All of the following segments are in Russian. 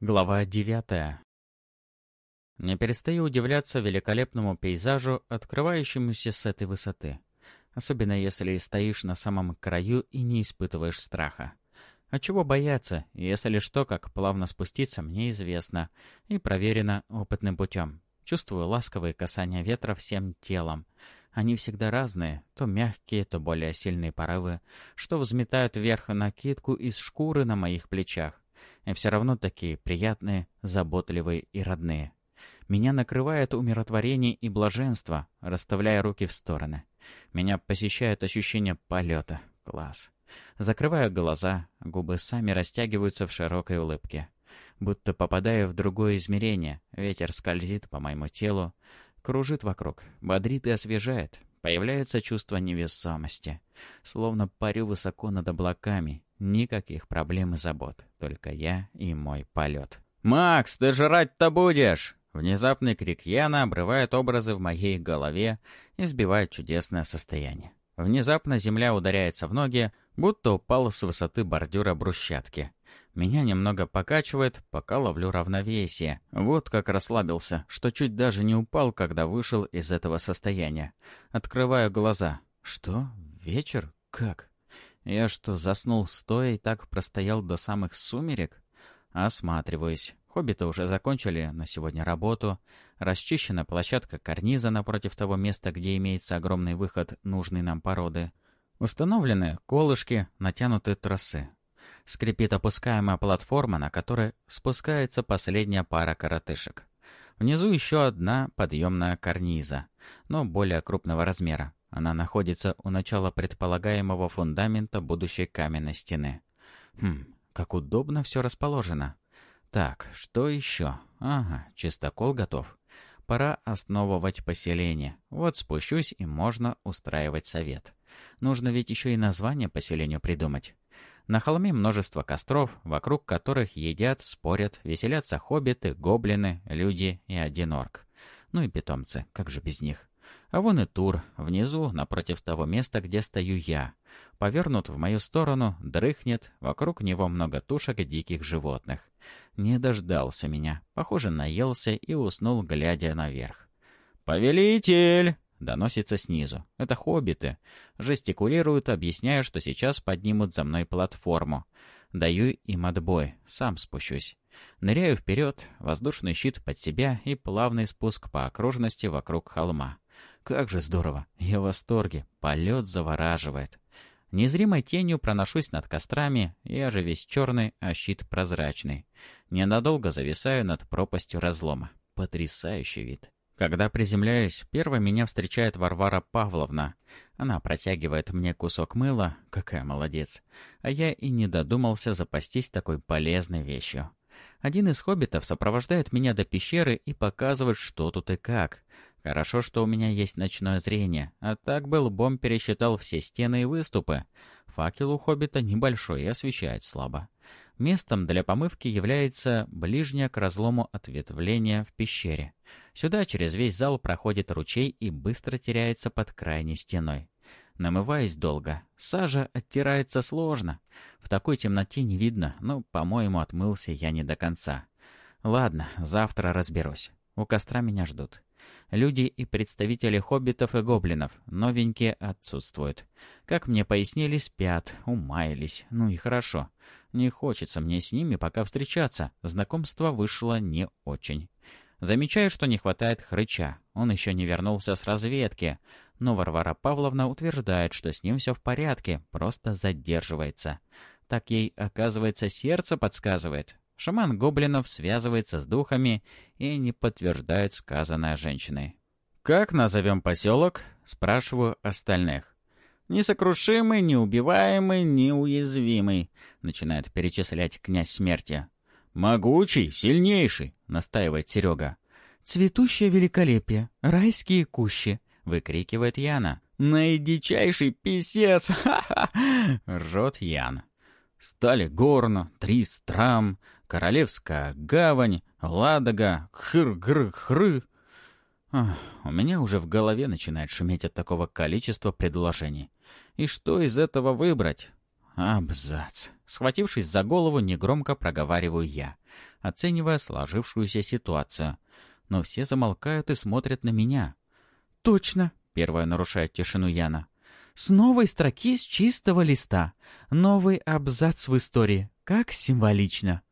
Глава девятая. Не перестаю удивляться великолепному пейзажу, открывающемуся с этой высоты. Особенно если стоишь на самом краю и не испытываешь страха. А чего бояться, если что, как плавно спуститься, мне известно и проверено опытным путем. Чувствую ласковые касания ветра всем телом. Они всегда разные, то мягкие, то более сильные порывы, что взметают вверх накидку из шкуры на моих плечах и все равно такие приятные, заботливые и родные. Меня накрывает умиротворение и блаженство, расставляя руки в стороны. Меня посещает ощущение полета. Класс. Закрываю глаза, губы сами растягиваются в широкой улыбке. Будто попадая в другое измерение, ветер скользит по моему телу, кружит вокруг, бодрит и освежает. Появляется чувство невесомости. Словно парю высоко над облаками, Никаких проблем и забот, только я и мой полет. «Макс, ты жрать-то будешь!» Внезапный крик Яна обрывает образы в моей голове и сбивает чудесное состояние. Внезапно земля ударяется в ноги, будто упал с высоты бордюра брусчатки. Меня немного покачивает, пока ловлю равновесие. Вот как расслабился, что чуть даже не упал, когда вышел из этого состояния. Открываю глаза. Что? Вечер? Как? Я что, заснул стоя и так простоял до самых сумерек? Осматриваюсь. Хоббиты уже закончили на сегодня работу. Расчищена площадка карниза напротив того места, где имеется огромный выход нужной нам породы. Установлены колышки, натянуты тросы. Скрипит опускаемая платформа, на которой спускается последняя пара коротышек. Внизу еще одна подъемная карниза, но более крупного размера. Она находится у начала предполагаемого фундамента будущей каменной стены. Хм, как удобно все расположено. Так, что еще? Ага, чистокол готов. Пора основывать поселение. Вот спущусь, и можно устраивать совет. Нужно ведь еще и название поселению придумать. На холме множество костров, вокруг которых едят, спорят, веселятся хоббиты, гоблины, люди и один орк. Ну и питомцы, как же без них. А вон и Тур, внизу, напротив того места, где стою я. Повернут в мою сторону, дрыхнет, вокруг него много тушек диких животных. Не дождался меня, похоже, наелся и уснул, глядя наверх. «Повелитель!» — доносится снизу. Это хоббиты. Жестикулируют, объясняя, что сейчас поднимут за мной платформу. Даю им отбой, сам спущусь. Ныряю вперед, воздушный щит под себя и плавный спуск по окружности вокруг холма. Как же здорово! Я в восторге. Полет завораживает. Незримой тенью проношусь над кострами, я же весь черный, а щит прозрачный. Ненадолго зависаю над пропастью разлома. Потрясающий вид. Когда приземляюсь, первой меня встречает Варвара Павловна. Она протягивает мне кусок мыла, какая молодец. А я и не додумался запастись такой полезной вещью. Один из хоббитов сопровождает меня до пещеры и показывает, что тут и как. Хорошо, что у меня есть ночное зрение, а так бы лбом пересчитал все стены и выступы. Факел у хоббита небольшой и освещает слабо. Местом для помывки является ближнее к разлому ответвление в пещере. Сюда через весь зал проходит ручей и быстро теряется под крайней стеной. Намываясь долго. Сажа оттирается сложно. В такой темноте не видно, но, по-моему, отмылся я не до конца. Ладно, завтра разберусь. У костра меня ждут. Люди и представители хоббитов и гоблинов, новенькие, отсутствуют. Как мне пояснили, спят, умаялись. Ну и хорошо. Не хочется мне с ними пока встречаться. Знакомство вышло не очень. Замечаю, что не хватает хрыча. Он еще не вернулся с разведки. Но Варвара Павловна утверждает, что с ним все в порядке, просто задерживается. Так ей, оказывается, сердце подсказывает. Шаман гоблинов связывается с духами и не подтверждает сказанное женщиной. «Как назовем поселок?» — спрашиваю остальных. «Несокрушимый, неубиваемый, неуязвимый», — начинает перечислять князь смерти. «Могучий, сильнейший», — настаивает Серега. «Цветущее великолепие, райские кущи», — выкрикивает Яна. «Наидичайший писец! Ха-ха!» — ржет Ян. Стали Горно, Тристрам, Королевская гавань, Ладога, Хыр-гры-хры. У меня уже в голове начинает шуметь от такого количества предложений. И что из этого выбрать? Абзац. Схватившись за голову, негромко проговариваю я, оценивая сложившуюся ситуацию. Но все замолкают и смотрят на меня. «Точно!» — первая нарушает тишину Яна. «С новой строки с чистого листа. Новый абзац в истории. Как символично!»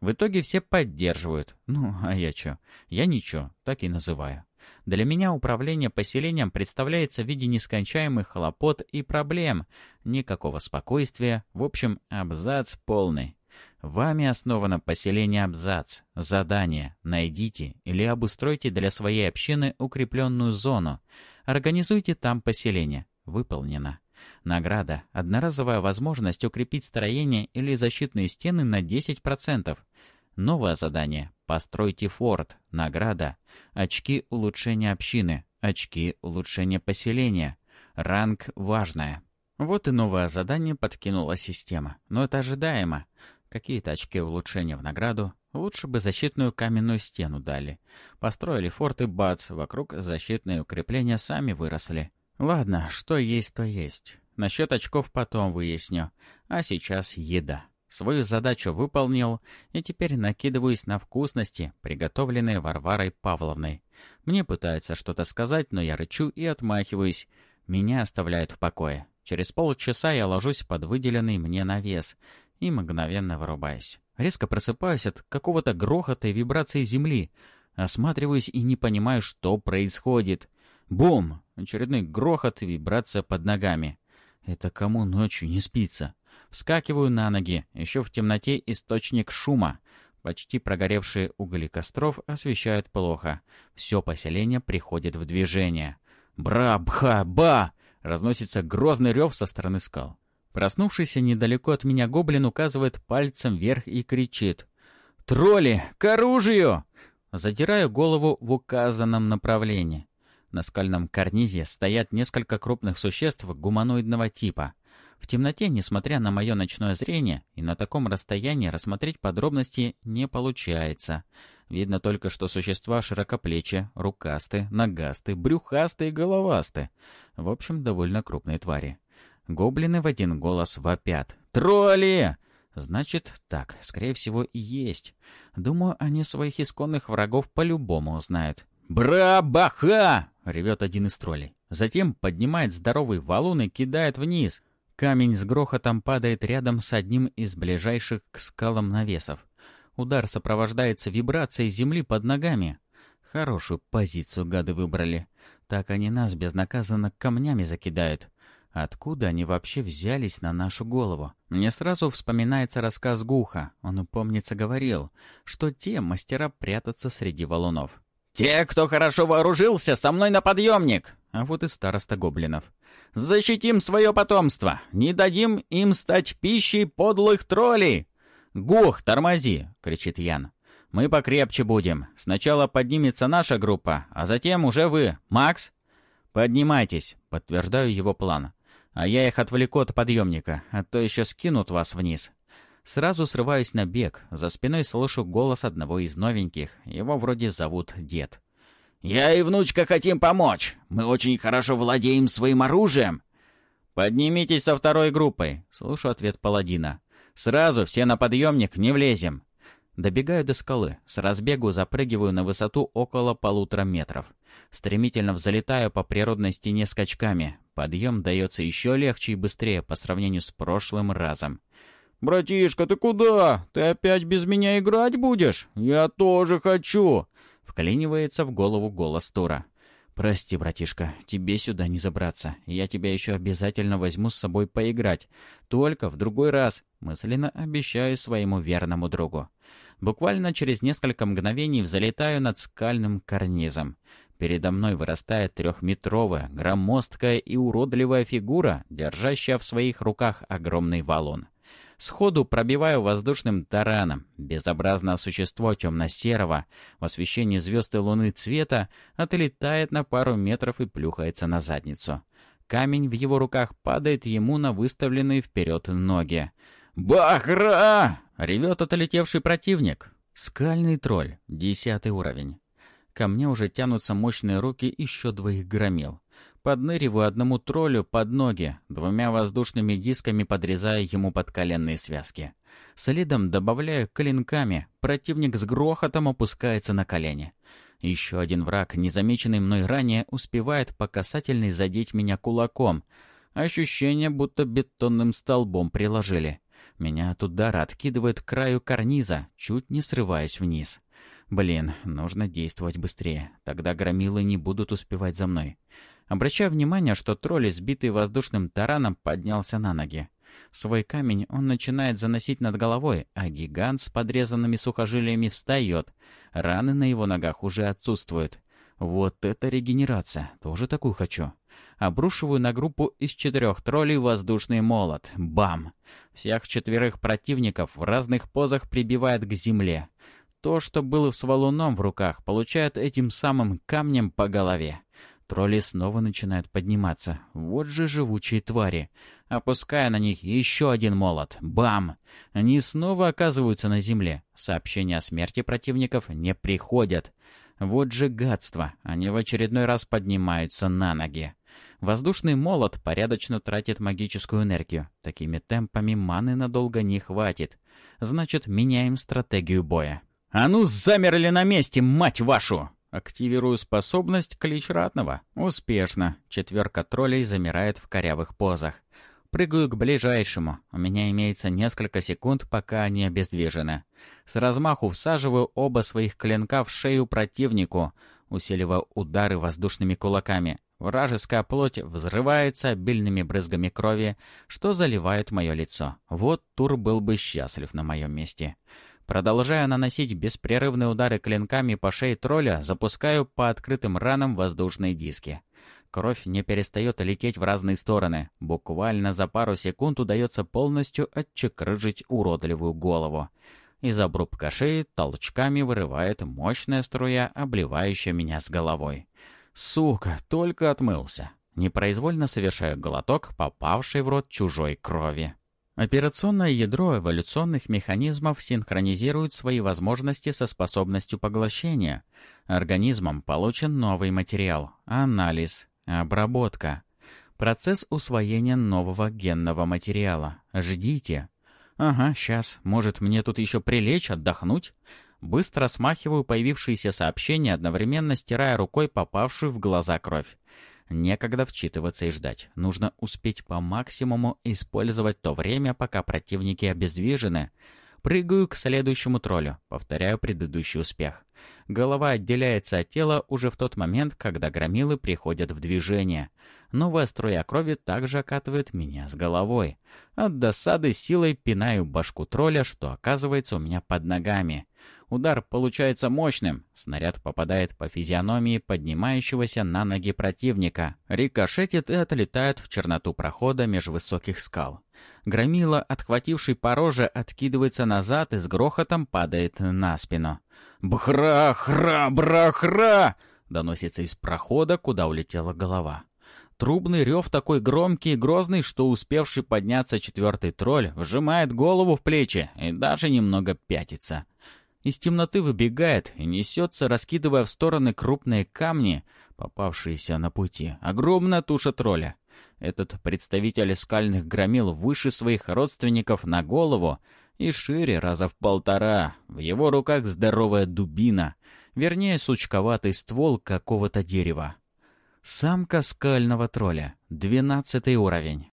В итоге все поддерживают. Ну, а я чё? Я ничего, так и называю. Для меня управление поселением представляется в виде нескончаемых хлопот и проблем. Никакого спокойствия. В общем, абзац полный. Вами основано поселение Абзац. Задание. Найдите или обустройте для своей общины укрепленную зону. Организуйте там поселение. Выполнено. Награда. Одноразовая возможность укрепить строение или защитные стены на 10%. Новое задание. Постройте форт. Награда. Очки улучшения общины. Очки улучшения поселения. Ранг важное. Вот и новое задание подкинула система. Но это ожидаемо. Какие-то очки улучшения в награду. Лучше бы защитную каменную стену дали. Построили форт и бац, вокруг защитные укрепления сами выросли. Ладно, что есть, то есть. Насчет очков потом выясню. А сейчас еда. Свою задачу выполнил, и теперь накидываюсь на вкусности, приготовленные Варварой Павловной. Мне пытается что-то сказать, но я рычу и отмахиваюсь. Меня оставляют в покое. Через полчаса я ложусь под выделенный мне навес и мгновенно вырубаюсь. Резко просыпаюсь от какого-то грохота и вибрации земли. Осматриваюсь и не понимаю, что происходит. Бум! Очередной грохот и вибрация под ногами. Это кому ночью не спится? Вскакиваю на ноги. Еще в темноте источник шума. Почти прогоревшие угли костров освещают плохо. Все поселение приходит в движение. «Бра-бха-ба!» — разносится грозный рев со стороны скал. Проснувшийся недалеко от меня гоблин указывает пальцем вверх и кричит. «Тролли! К оружию!» Задираю голову в указанном направлении. На скальном карнизе стоят несколько крупных существ гуманоидного типа. В темноте, несмотря на мое ночное зрение, и на таком расстоянии рассмотреть подробности не получается. Видно только, что существа широкоплечие, рукасты, ногасты, брюхасты и головасты. В общем, довольно крупные твари. Гоблины в один голос вопят. «Тролли!» Значит, так, скорее всего, и есть. Думаю, они своих исконных врагов по-любому узнают. «Бра-баха!» — ревет один из троллей. Затем поднимает здоровый валун и кидает вниз. Камень с грохотом падает рядом с одним из ближайших к скалам навесов. Удар сопровождается вибрацией земли под ногами. Хорошую позицию гады выбрали. Так они нас безнаказанно камнями закидают. Откуда они вообще взялись на нашу голову? Мне сразу вспоминается рассказ Гуха. Он, помнится, говорил, что те мастера прятаться среди валунов. «Те, кто хорошо вооружился, со мной на подъемник!» А вот и староста гоблинов. Защитим свое потомство! Не дадим им стать пищей подлых троллей!» «Гух, тормози!» — кричит Ян. «Мы покрепче будем. Сначала поднимется наша группа, а затем уже вы. Макс?» «Поднимайтесь», — подтверждаю его план. «А я их отвлеку от подъемника, а то еще скинут вас вниз». Сразу срываюсь на бег. За спиной слышу голос одного из новеньких. Его вроде зовут Дед. «Я и внучка хотим помочь. Мы очень хорошо владеем своим оружием». «Поднимитесь со второй группой», — слышу ответ паладина. «Сразу все на подъемник не влезем». Добегаю до скалы, с разбегу запрыгиваю на высоту около полутора метров. Стремительно взлетаю по природной стене скачками. Подъем дается еще легче и быстрее по сравнению с прошлым разом. «Братишка, ты куда? Ты опять без меня играть будешь? Я тоже хочу!» Вклинивается в голову голос Тура. «Прости, братишка, тебе сюда не забраться. Я тебя еще обязательно возьму с собой поиграть. Только в другой раз», — мысленно обещаю своему верному другу. Буквально через несколько мгновений взлетаю над скальным карнизом. Передо мной вырастает трехметровая, громоздкая и уродливая фигура, держащая в своих руках огромный валун. Сходу пробиваю воздушным тараном. Безобразное существо темно-серого, в освещении звезд и луны цвета, отлетает на пару метров и плюхается на задницу. Камень в его руках падает ему на выставленные вперед ноги. «Бахра!» — ревет отлетевший противник. Скальный тролль, десятый уровень. Ко мне уже тянутся мощные руки еще двоих громил. Подныриваю одному троллю под ноги, двумя воздушными дисками подрезая ему подколенные связки. Следом добавляю клинками, противник с грохотом опускается на колени. Еще один враг, незамеченный мной ранее, успевает по касательной задеть меня кулаком. Ощущение, будто бетонным столбом приложили. Меня от удара откидывает к краю карниза, чуть не срываясь вниз. Блин, нужно действовать быстрее, тогда громилы не будут успевать за мной. Обращаю внимание, что тролль, сбитый воздушным тараном, поднялся на ноги. Свой камень он начинает заносить над головой, а гигант с подрезанными сухожилиями встает. Раны на его ногах уже отсутствуют. Вот это регенерация, тоже такую хочу. Обрушиваю на группу из четырех троллей воздушный молот. Бам! Всех четверых противников в разных позах прибивает к земле. То, что было с валуном в руках, получает этим самым камнем по голове. Тролли снова начинают подниматься. Вот же живучие твари. Опуская на них еще один молот. Бам! Они снова оказываются на земле. Сообщения о смерти противников не приходят. Вот же гадство. Они в очередной раз поднимаются на ноги. Воздушный молот порядочно тратит магическую энергию. Такими темпами маны надолго не хватит. Значит, меняем стратегию боя. «А ну, замерли на месте, мать вашу!» Активирую способность клич ратного. Успешно. Четверка троллей замирает в корявых позах. Прыгаю к ближайшему. У меня имеется несколько секунд, пока они обездвижены. С размаху всаживаю оба своих клинка в шею противнику, усиливая удары воздушными кулаками. Вражеская плоть взрывается обильными брызгами крови, что заливает мое лицо. Вот Тур был бы счастлив на моем месте. Продолжая наносить беспрерывные удары клинками по шее тролля, запускаю по открытым ранам воздушные диски. Кровь не перестает лететь в разные стороны. Буквально за пару секунд удается полностью отчекрыжить уродливую голову. Из обрубка шеи толчками вырывает мощная струя, обливающая меня с головой. Сука, только отмылся. Непроизвольно совершаю глоток, попавший в рот чужой крови. Операционное ядро эволюционных механизмов синхронизирует свои возможности со способностью поглощения. Организмом получен новый материал, анализ, обработка. Процесс усвоения нового генного материала. Ждите. Ага, сейчас. Может, мне тут еще прилечь, отдохнуть? Быстро смахиваю появившиеся сообщения, одновременно стирая рукой попавшую в глаза кровь. Некогда вчитываться и ждать. Нужно успеть по максимуму использовать то время, пока противники обездвижены. Прыгаю к следующему троллю. Повторяю предыдущий успех. Голова отделяется от тела уже в тот момент, когда громилы приходят в движение. Новая струя крови также окатывает меня с головой. От досады силой пинаю башку тролля, что оказывается у меня под ногами. Удар получается мощным. Снаряд попадает по физиономии поднимающегося на ноги противника. Рикошетит и отлетает в черноту прохода меж высоких скал. Громила, отхвативший по роже, откидывается назад и с грохотом падает на спину. «Бхра-хра-бра-хра!» доносится из прохода, куда улетела голова. Трубный рев такой громкий и грозный, что успевший подняться четвертый тролль вжимает голову в плечи и даже немного пятится. Из темноты выбегает и несется, раскидывая в стороны крупные камни, попавшиеся на пути. Огромная туша тролля. Этот представитель скальных громил выше своих родственников на голову и шире раза в полтора. В его руках здоровая дубина, вернее, сучковатый ствол какого-то дерева. Самка скального тролля, двенадцатый уровень.